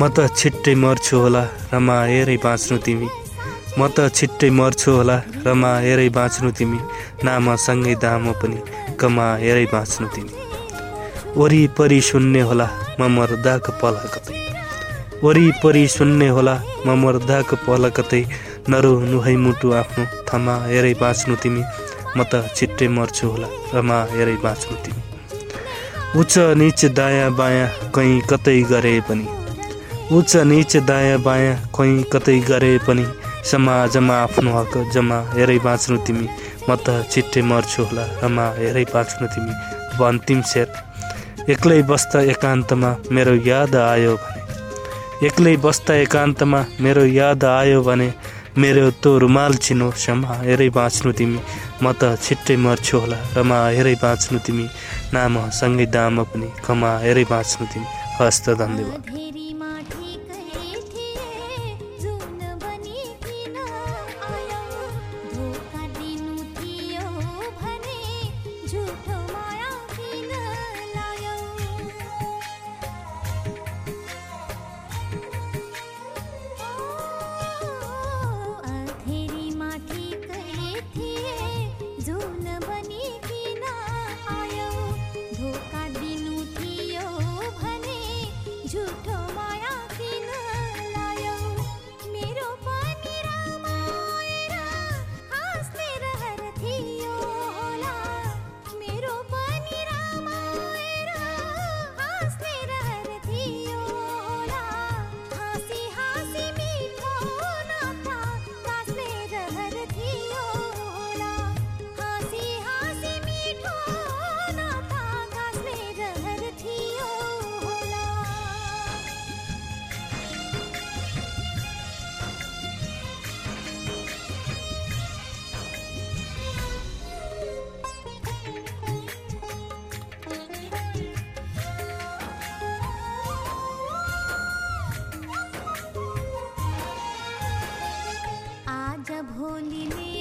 म त छिट्टै मर्छु होला रमाएरै बाँच्नु तिमी। म त छिट्टै मर्छु होला रमाएरै बाँच्नु तिमी। नामसँगै दाम पनि कमाएरै बाँच्नु तिमी। वरिपरि सुन्ने होला म मर्दाको पला कतै वरिपरि सुन्ने होला म मर्दाको पला कतै नरोनु है मुटु आफ्नो थमाएरै बाँच्नु तिमी। म त छिट्टै मर्छु होला रमाएरै बाँच्नु तिमी। उच्च निच दायाँ बायाँ कहीँ कतै गरे पनि। उच्च निच दायाँ बायाँ कहीँ कतै गरे पनि। समाजमा आफ्नो हक जमा हेरै बाँच्नु तिमी। म त छिट्टै मर्छु होला रमा हेरै बाँच्नु तिमी। अब अन्तिम शेर। एक्लै बस्दा एकान्तमा मेरो याद आयो भने। एक्लै बस्दा एकान्तमा मेरो याद आयो भने मेरो तो रुमाल चिनो क्षमा हेरै बाँच्नु तिमी। म त छिट्टै मर्छु होला रमा हेरै बाँच्नु तिमी। नाम सँगै दाम पनि खमा हेरै बाँच्नु तिमी। हस्त धन्यवाद। आज भोलि